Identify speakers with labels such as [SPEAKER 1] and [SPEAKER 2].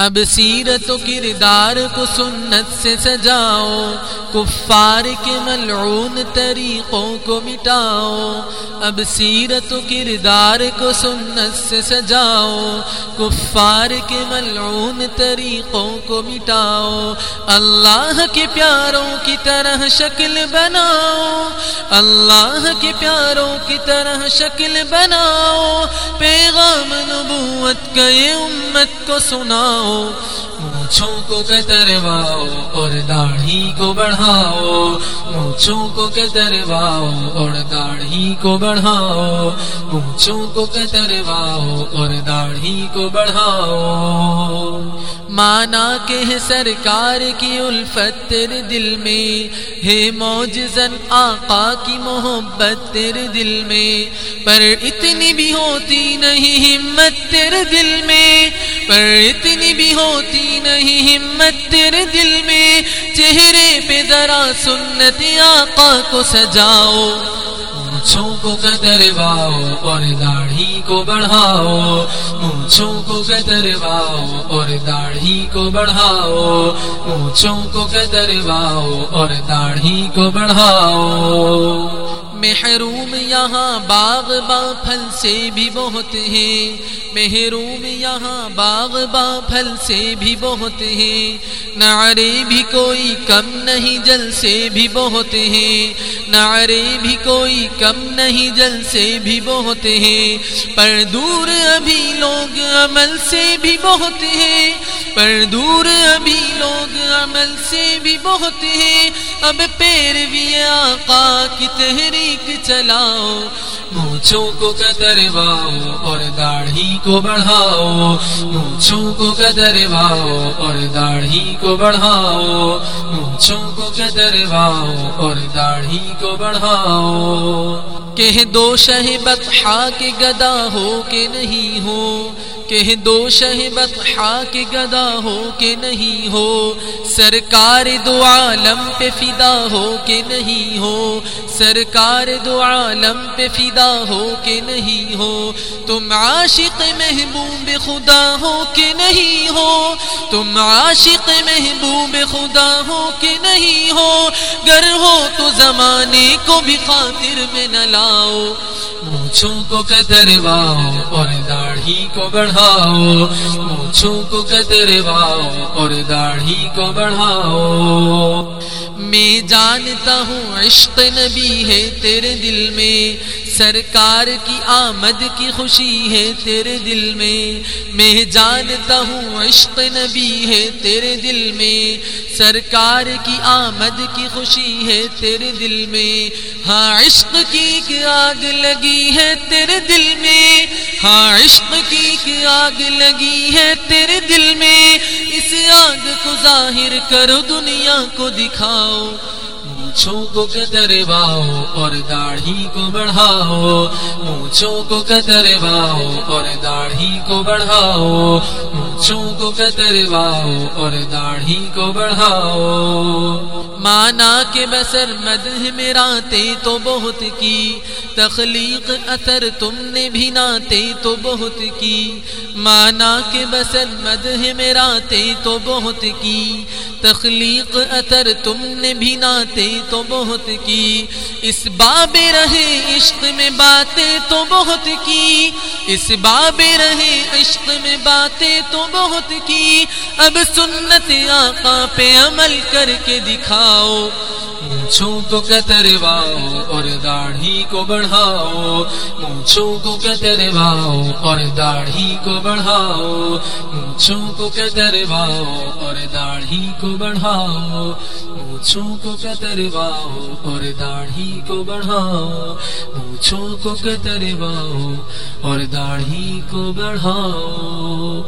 [SPEAKER 1] اب سیرت و کردار کو سنت سے سجاؤ، کفار کے ملعون طریقوں کو مٹاؤ۔ اب سیرت و کردار کو سنت سے سجاؤ، کفار کے ملعون طریقوں کو مٹاؤ۔ اللہ کے پیاروں کی طرح شکل بناؤ۔ اللہ کے پیاروں کی طرح شکل بناؤ۔ پیغام نبوت کا یہ امت کو سناؤ۔ مونچھوں کو کترواؤ اور داڑھی کو بڑھاؤ، مونچھوں کو کترواؤ اور داڑھی کو بڑھاؤ، مونچھوں کو کترواؤ اور داڑھی کو بڑھاؤ۔ مانا کہ ہے سرکار کی الفت تیرے دل میں، ہے موجزن آقا کی محبت تیرے دل میں، پر اتنی بھی ہوتی نہیں ہمت تیرے دل میں۔ پر اتنی بھی ہوتی نہیں ہمت تیرے دل میں، چہرے پہ ذرا سنت آقا کو سجاؤ۔ مونچھوں کو کترواؤ اور داڑھی کو بڑھاؤ۔ مونچھوں کو کترواؤ اور داڑھی کو بڑھاؤ۔ مونچھوں کو کترواؤ اور داڑھی کو بڑھاؤ۔ محروم یہاں باغ با پھل سے بھی بہت ہے محروم یہاں باغ با پھل سے بھی بہت ہے نعرے بھی کوئی کم نہیں، جل سے بھی بہت ہے نعرے بھی کوئی کم نہیں، جل سے بھی بہت ہے پر دور ابھی لوگ عمل سے بھی بہت ہے پر دور ابھی لوگ عمل سے بھی بہت ہے اب پیروی آقا کی تحریک چلاؤ۔ مونچھوں کو کترواؤ اور داڑھی کو کو بڑھاؤ، مونچھوں کو کترواؤ اور داڑھی کو بڑھاؤ، مونچھوں کو کترواؤ اور داڑھی کو بڑھاؤ۔ کہ دو شہ بتحا کے گدا ہو کے نہیں ہو کہ دو شہ بطحا کے گدا ہو کے نہیں ہو۔ سرکار دو عالم پہ فدا ہو کے نہیں ہو۔ سرکار دو عالم پہ فدا ہو کے نہیں ہو۔ تم عاشق محبوب خدا ہو کے نہیں ہو۔ تم عاشق محبوب خدا ہو کے نہیں ہو۔ گر ہو تو زمانے کو بھی خاطر میں نہ لاؤ۔ مونچھوں کو کترواؤ اور داڑھی کو بڑھاؤ مونچھوں کو کترواؤ اور داڑھی کو بڑھاؤ میں جانتا ہوں عشق نبی ہے تیرے دل میں سرکار کی آمد کی خوشی ہے تیرے دل میں میں جانتا ہوں عشق نبی ہے تیرے دل میں سرکار کی آمد کی خوشی ہے تیرے دل میں ہاں عشق کی آگ لگی ہے تیرے دل میں ہاں عشق کی آگ لگی ہے تیرے دل میں، اس آگ کو ظاہر کرو، دنیا کو دکھاؤ۔ مونچھوں کو کترواؤ اور داڑھی کو بڑھاؤ مونچھوں کو کترواؤ اور داڑھی کو بڑھاؤ مونچھوں کو کترواؤ اور داڑھی کو بڑھاؤ۔ مانا کے بسر مدح میں راتے تو بہت کی، تخلیق اثر تم نے بھی ناتے تو بہت کی۔ مانا کے بسر مدح میں راتے تو بہت کی تخلیق اثر تم نے بھی ناتے تو بہت کی۔ اس باب رہے عشق میں باتیں تو بہت کی۔ اس باب رہے عشق میں باتیں تو بہت کی۔ اب سنت آقا پہ عمل کر کے دکھاؤ۔ مونچھوں کو کترواؤ اور داڑھی کو بڑھاؤ مونچھوں کو کترواؤ اور داڑھی کو بڑھاؤ مونچھوں کو کترواؤ اور داڑھی کو بڑھاؤ مونچھوں کو کترواؤ اور داڑھی کو بڑھاؤ مونچھوں کو کترواؤ اور داڑھی کو بڑھاؤ۔